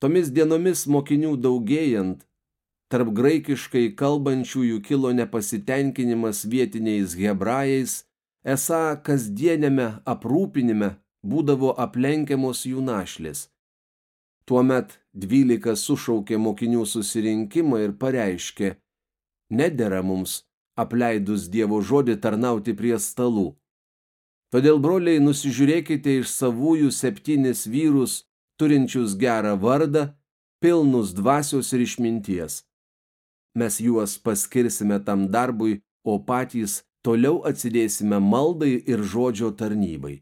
Tomis dienomis mokinių daugėjant, tarp graikiškai kalbančiųjų kilo nepasitenkinimas vietiniais hebrajais, esą kasdienėme aprūpinime būdavo aplenkiamos jų našlės. Tuomet dvylika sušaukė mokinių susirinkimą ir pareiškė, nedėra mums, apleidus Dievo žodį, tarnauti prie stalų. Todėl, broliai, nusižiūrėkite iš savųjų septynis vyrus, turinčius gerą vardą, pilnus dvasios ir išminties. Mes juos paskirsime tam darbui, o patys toliau atsidėsime maldai ir žodžio tarnybai.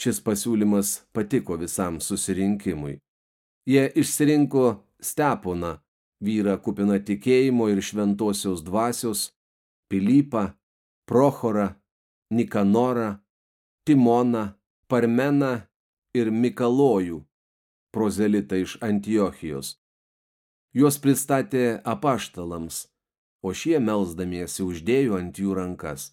Šis pasiūlymas patiko visam susirinkimui. Jie išsirinko Steponą, vyrą kupiną tikėjimo ir šventosios dvasios, Pilypą, Prochorą, Nikanorą, Timoną, Parmeną ir Mikalojų, prozelitą iš Antiochijos. Juos pristatė apaštalams, o šie melsdamiesi uždėjo ant jų rankas.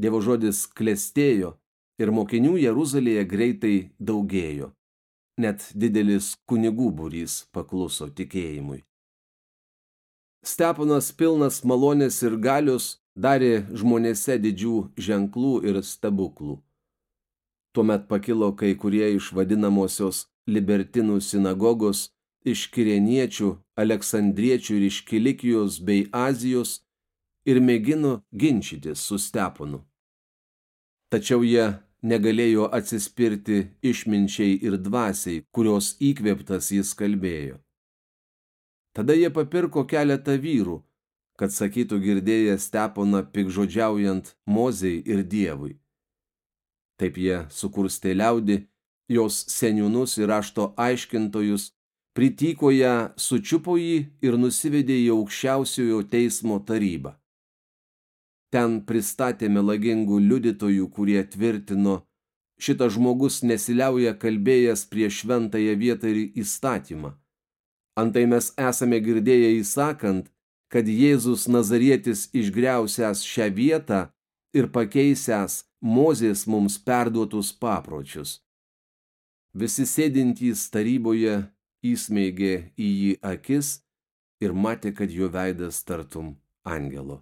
Dievo žodis klestėjo ir mokinių Jeruzalėje greitai daugėjo. Net didelis kunigų būrys pakluso tikėjimui. Steponas pilnas malonės ir galios darė žmonėse didžių ženklų ir stebuklų. Tuomet pakilo kai kurie iš vadinamosios libertinų sinagogos, iš kireniečių, aleksandriečių ir iš Kilikijos bei Azijos ir mėgino ginčytis su Steponu. Tačiau jie negalėjo atsispirti išminčiai ir dvasiai, kurios įkvėptas jis kalbėjo. Tada jie papirko keletą vyrų, kad sakytų girdėję Steponą pikžodžiaujant Mozei ir Dievui. Taip jie sukurstė liaudį, jos seniūnus ir rašto aiškintojus, prityko ją, sučiupo jį ir nusivedė į aukščiausiojo teismo tarybą. Ten pristatė melagingų liudytojų, kurie tvirtino, šitas žmogus nesiliauja kalbėjęs prie šventąją vietą ir įstatymą. Antai mes esame girdėję įsakant, kad Jėzus Nazarietis išgriausias šią vietą ir pakeisęs Mozės mums perduotus papročius. Visi sėdintys taryboje įsmeigė į jį akis ir matė, kad jo veidas tartum angelo.